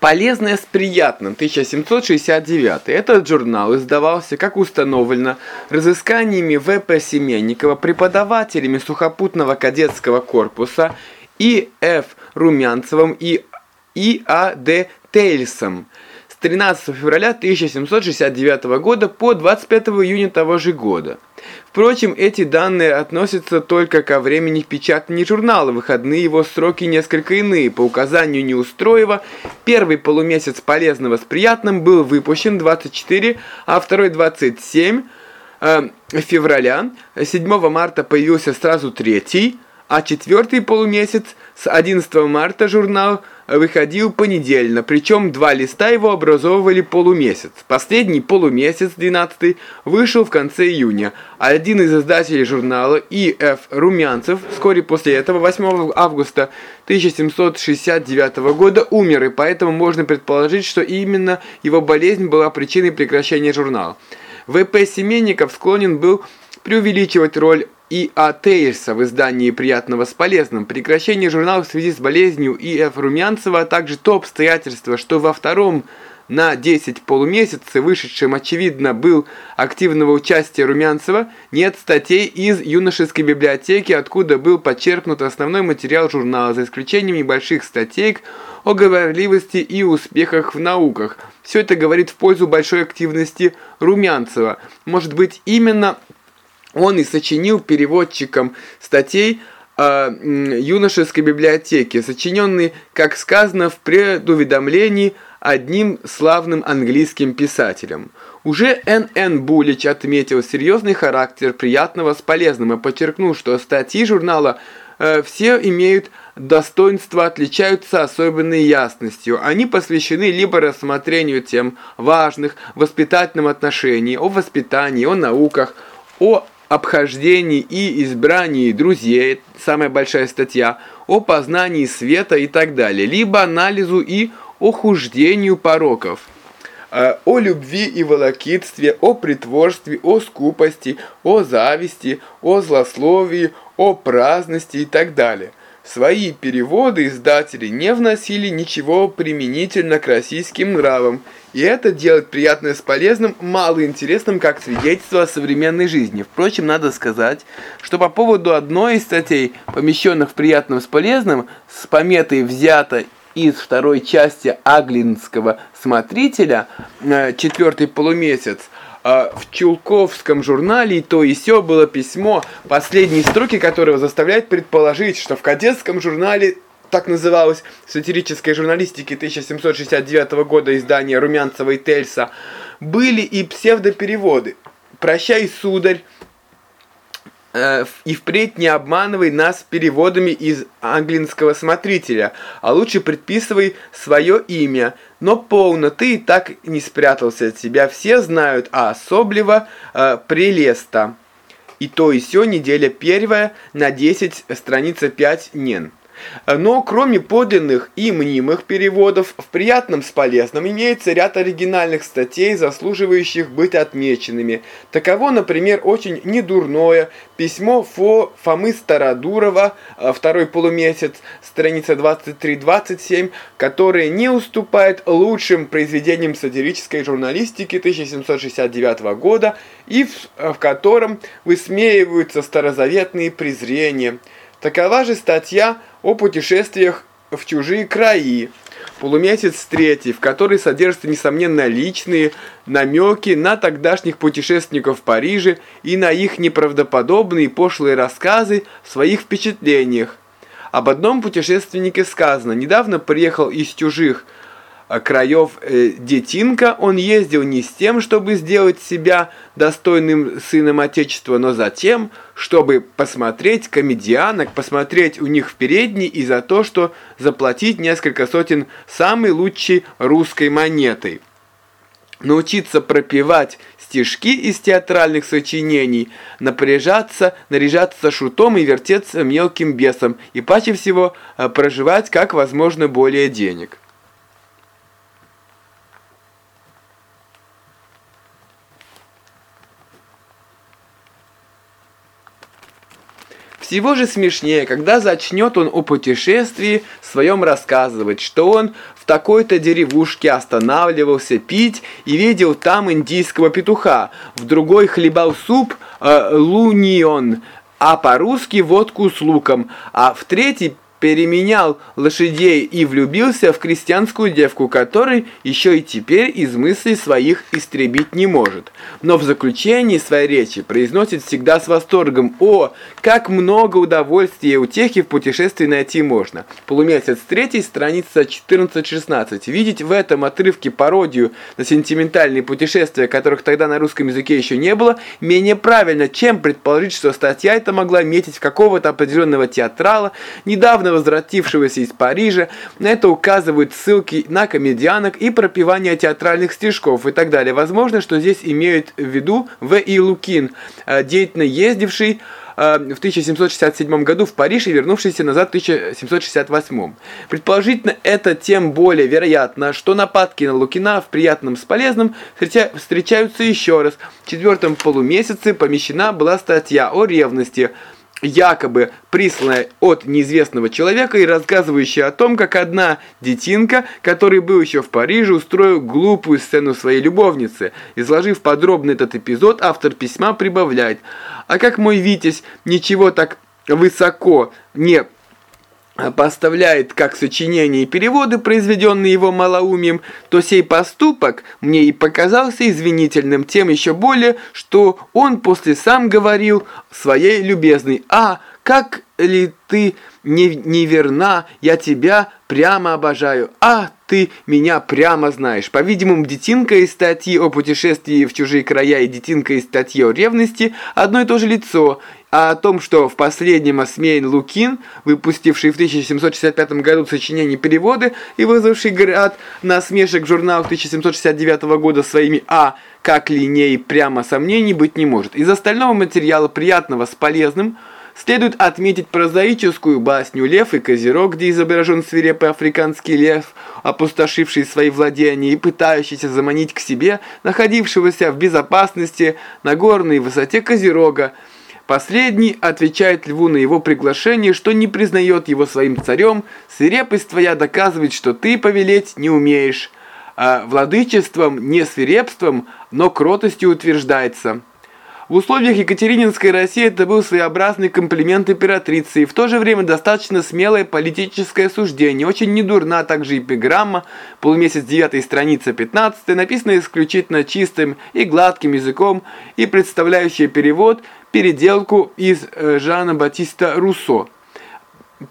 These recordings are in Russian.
Полезное с приятным, 1769. Этот журнал издавался, как установлено, разысканиями В.П. Семенникова, преподавателями сухопутного кадетского корпуса И. Ф. Румянцевым и И. А. Д. Тейльсом с 13 февраля 1769 года по 25 июня того же года. Впрочем, эти данные относятся только ко времени печатания журнала, выходные его сроки несколько иные. По указанию Неустроева, первый полумесяц полезного с приятным был выпущен 24, а второй 27 э, февраля. 7 марта появился сразу третий, а четвертый полумесяц с 11 марта журнал выходил понедельно, причем два листа его образовывали полумесяц. Последний полумесяц, 12 вышел в конце июня, один из издателей журнала И.Ф. Румянцев вскоре после этого, 8 августа 1769 года, умер, и поэтому можно предположить, что именно его болезнь была причиной прекращения журнала. В.П. Семенников склонен был преувеличивать роль и А. Тейерса в издании «Приятного с полезным», прекращение журнала в связи с болезнью И. Ф. Румянцева, а также то обстоятельство, что во втором на 10 полумесяца, вышедшем, очевидно, был активного участия Румянцева, нет статей из юношеской библиотеки, откуда был подчеркнут основной материал журнала, за исключением небольших статей о говорливости и успехах в науках. Все это говорит в пользу большой активности Румянцева. Может быть, именно он и сочинил переводчиком статей о юношеской библиотеке, сочиненный, как сказано в предуведомлении, одним славным английским писателем. Уже Н.Н. Булич отметил серьезный характер приятного с полезным и подчеркнул, что статьи журнала э, все имеют достоинства, отличаются особенной ясностью. Они посвящены либо рассмотрению тем важных в воспитательном отношении, о воспитании, о науках, о обхождении и избрании друзей, самая большая статья, о познании света и так далее, либо анализу и охуждению пороков, э, о любви и волокитстве, о притворстве, о скупости, о зависти, о злословии, о праздности и так далее. Свои переводы издатели не вносили ничего применительно к российским нравам, и это делает приятное с полезным мало интересным как свидетельство о современной жизни. Впрочем, надо сказать, что по поводу одной из статей, помещенных в приятном с полезным, с пометой «взято» из второй части Аглинского смотрителя, э, четвертый полумесяц, в Чулковском журнале и то и сё было письмо, последние строки которого заставляют предположить, что в кадетском журнале так называлась сатирической журналистики 1769 года издания Румянцева и Тельса, были и псевдопереводы. «Прощай, сударь», э, и впредь не обманывай нас переводами из английского смотрителя, а лучше предписывай свое имя. Но полно, ты и так не спрятался от себя, все знают, а особливо э, прелеста. И то и сё неделя первая на 10, страница 5 нен. Но кроме подлинных и мнимых переводов, в приятном с полезным имеется ряд оригинальных статей, заслуживающих быть отмеченными. Таково, например, очень недурное письмо Фо Фомы Стародурова, э, второй полумесяц, страница 23-27, которое не уступает лучшим произведениям сатирической журналистики 1769 года и в, в котором высмеиваются старозаветные презрения. Такова же статья о путешествиях в чужие краи, полумесяц третий, в которой содержатся, несомненно, личные намеки на тогдашних путешественников в Париже и на их неправдоподобные пошлые рассказы в своих впечатлениях. Об одном путешественнике сказано, недавно приехал из чужих краев э, Детинка, он ездил не с тем, чтобы сделать себя достойным сыном Отечества, но за тем, чтобы посмотреть комедианок, посмотреть у них в передней и за то, что заплатить несколько сотен самой лучшей русской монетой. Научиться пропевать стишки из театральных сочинений, напряжаться, наряжаться шутом и вертеться мелким бесом, и паче всего э, проживать как возможно более денег. Всего же смешнее, когда зачнет он о путешествии своем рассказывать, что он в такой-то деревушке останавливался пить и видел там индийского петуха, в другой хлебал суп э, лунион, а по-русски водку с луком, а в третий переменял лошадей и влюбился в крестьянскую девку, которой еще и теперь из мыслей своих истребить не может. Но в заключении своей речи произносит всегда с восторгом «О, как много удовольствия и утехи в путешествии найти можно!» Полумесяц 3, страница 14-16. Видеть в этом отрывке пародию на сентиментальные путешествия, которых тогда на русском языке еще не было, менее правильно, чем предположить, что статья эта могла метить какого-то определенного театрала, недавно недавно возвратившегося из Парижа. На это указывают ссылки на комедианок и пропивание театральных стишков и так далее. Возможно, что здесь имеют в виду В. И. Лукин, э, деятельно ездивший э, в 1767 году в Париж и вернувшийся назад в 1768. Предположительно, это тем более вероятно, что нападки на Лукина в приятном с полезным встречаются еще раз. В четвертом полумесяце помещена была статья о ревности – якобы присланная от неизвестного человека и рассказывающая о том, как одна детинка, который был еще в Париже, устроил глупую сцену своей любовницы. Изложив подробно этот эпизод, автор письма прибавляет «А как мой Витязь ничего так высоко не поставляет как сочинения и переводы, произведенные его малоумием, то сей поступок мне и показался извинительным, тем еще более, что он после сам говорил своей любезной «А, как ли ты не, неверна, я тебя прямо обожаю, а ты меня прямо знаешь». По-видимому, детинка из статьи о путешествии в чужие края и детинка из статьи о ревности одно и то же лицо – а о том, что в последнем осмеян Лукин, выпустивший в 1765 году сочинение переводы и вызвавший град насмешек журнал 1769 года своими «А», как линей прямо сомнений быть не может. Из остального материала приятного с полезным следует отметить прозаическую басню «Лев и Козерог», где изображен свирепый африканский лев, опустошивший свои владения и пытающийся заманить к себе находившегося в безопасности на горной высоте Козерога, Последний отвечает льву на его приглашение, что не признает его своим царем, свирепость твоя доказывает, что ты повелеть не умеешь, а владычеством не свирепством, но кротостью утверждается. В условиях Екатерининской России это был своеобразный комплимент императрицы и в то же время достаточно смелое политическое суждение. Очень недурна также эпиграмма, полумесяц 9 страница 15, написанная исключительно чистым и гладким языком и представляющая перевод, переделку из э, Жана Батиста Руссо.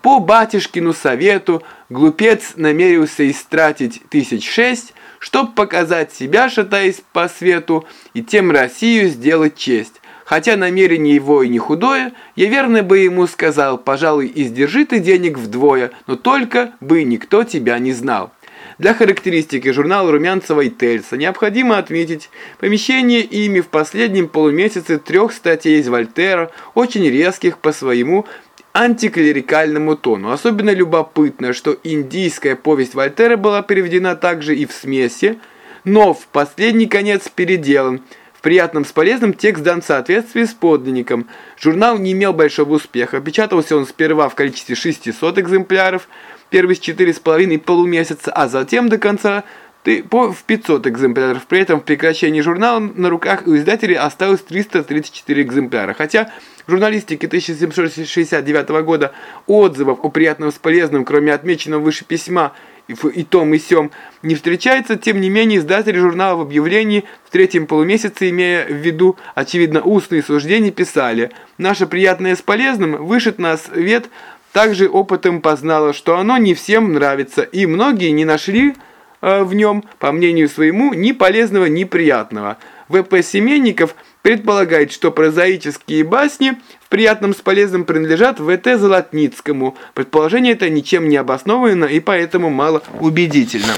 По батюшкину совету глупец намерился истратить тысяч шесть, чтоб показать себя, шатаясь по свету, и тем Россию сделать честь. Хотя намерение его и не худое, я верно бы ему сказал, пожалуй, издержи ты денег вдвое, но только бы никто тебя не знал. Для характеристики журнала Румянцева и Тельса необходимо отметить помещение ими в последнем полумесяце трех статей из Вольтера, очень резких по своему антиклерикальному тону. Особенно любопытно, что индийская повесть Вольтера была переведена также и в смеси, но в последний конец переделан. В приятном с полезным текст дан в соответствии с подлинником. Журнал не имел большого успеха. Печатался он сперва в количестве 600 экземпляров, первые с половиной полумесяца, а затем до конца по в 500 экземпляров. При этом в прекращении журнала на руках у издателей осталось 334 экземпляра. Хотя в журналистике 1769 года отзывов о приятном с полезным, кроме отмеченного выше письма, и, том, и сём, не встречается, тем не менее издатели журнала в объявлении в третьем полумесяце, имея в виду, очевидно, устные суждения, писали «Наше приятное с полезным вышит на свет также опытом познало, что оно не всем нравится, и многие не нашли в нем, по мнению своему, ни полезного, ни приятного. В.П. Семенников предполагает, что прозаические басни в приятном с полезным принадлежат В.Т. Золотницкому. Предположение это ничем не обосновано и поэтому мало убедительно.